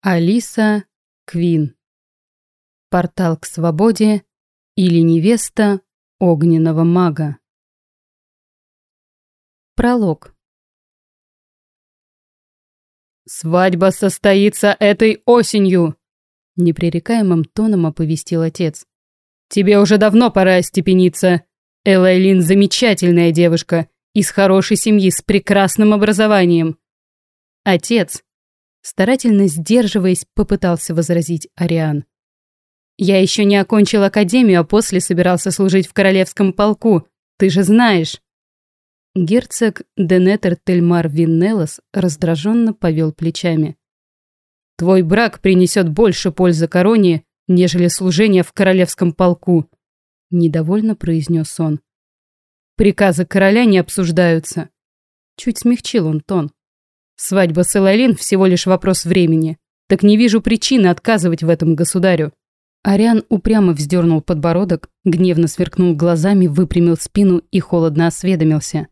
Алиса Квин. Портал к свободе или невеста огненного мага. Пролог. «Свадьба состоится этой осенью!» Непререкаемым тоном оповестил отец. «Тебе уже давно пора остепениться. Элайлин замечательная девушка, из хорошей семьи, с прекрасным образованием». Отец, Старательно сдерживаясь, попытался возразить Ариан. «Я еще не окончил академию, а после собирался служить в королевском полку. Ты же знаешь». Герцог Денетер Тельмар Виннелос раздраженно повел плечами. «Твой брак принесет больше пользы короне, нежели служение в королевском полку», — недовольно произнес он. «Приказы короля не обсуждаются». Чуть смягчил он тон. Свадьба с Элайлин всего лишь вопрос времени. Так не вижу причины отказывать в этом государю. Ариан упрямо вздернул подбородок, гневно сверкнул глазами, выпрямил спину и холодно осведомился.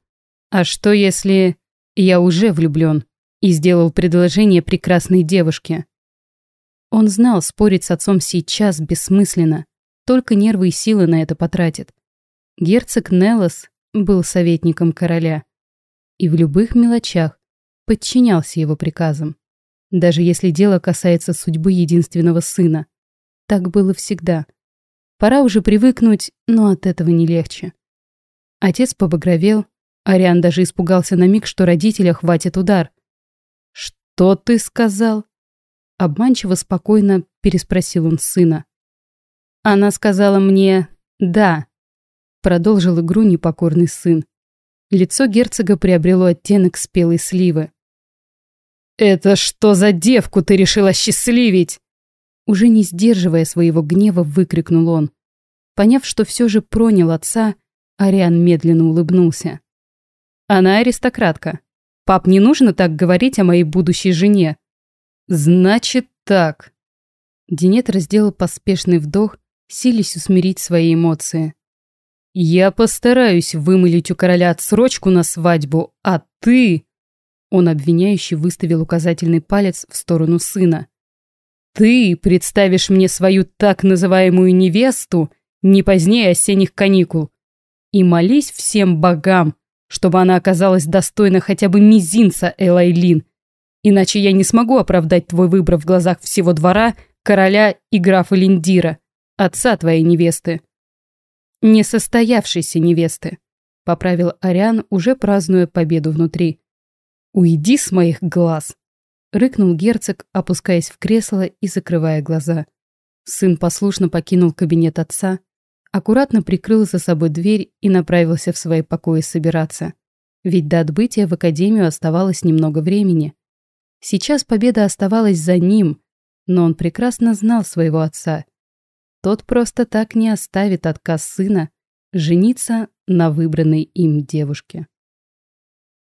«А что если я уже влюблен и сделал предложение прекрасной девушке?» Он знал, спорить с отцом сейчас бессмысленно, только нервы и силы на это потратит. Герцог Неллос был советником короля. И в любых мелочах подчинялся его приказам. Даже если дело касается судьбы единственного сына. Так было всегда. Пора уже привыкнуть, но от этого не легче. Отец побагровел, Ариан даже испугался на миг, что родителя хватит удар. «Что ты сказал?» Обманчиво спокойно переспросил он сына. Она сказала мне «да», продолжил игру непокорный сын. Лицо герцога приобрело оттенок спелой сливы. «Это что за девку ты решила счастливить?» Уже не сдерживая своего гнева, выкрикнул он. Поняв, что все же пронял отца, Ариан медленно улыбнулся. «Она аристократка. Пап, не нужно так говорить о моей будущей жене». «Значит так». Динетра сделал поспешный вдох, силясь усмирить свои эмоции. «Я постараюсь вымолить у короля отсрочку на свадьбу, а ты...» Он обвиняющий выставил указательный палец в сторону сына. «Ты представишь мне свою так называемую невесту не позднее осенних каникул. И молись всем богам, чтобы она оказалась достойна хотя бы мизинца Элайлин. Иначе я не смогу оправдать твой выбор в глазах всего двора, короля и графа Линдира, отца твоей невесты». «Несостоявшейся невесты», — поправил Ариан, уже празднуя победу внутри. «Уйди с моих глаз!» — рыкнул герцог, опускаясь в кресло и закрывая глаза. Сын послушно покинул кабинет отца, аккуратно прикрыл за собой дверь и направился в свои покои собираться. Ведь до отбытия в академию оставалось немного времени. Сейчас победа оставалась за ним, но он прекрасно знал своего отца. Тот просто так не оставит отказ сына жениться на выбранной им девушке.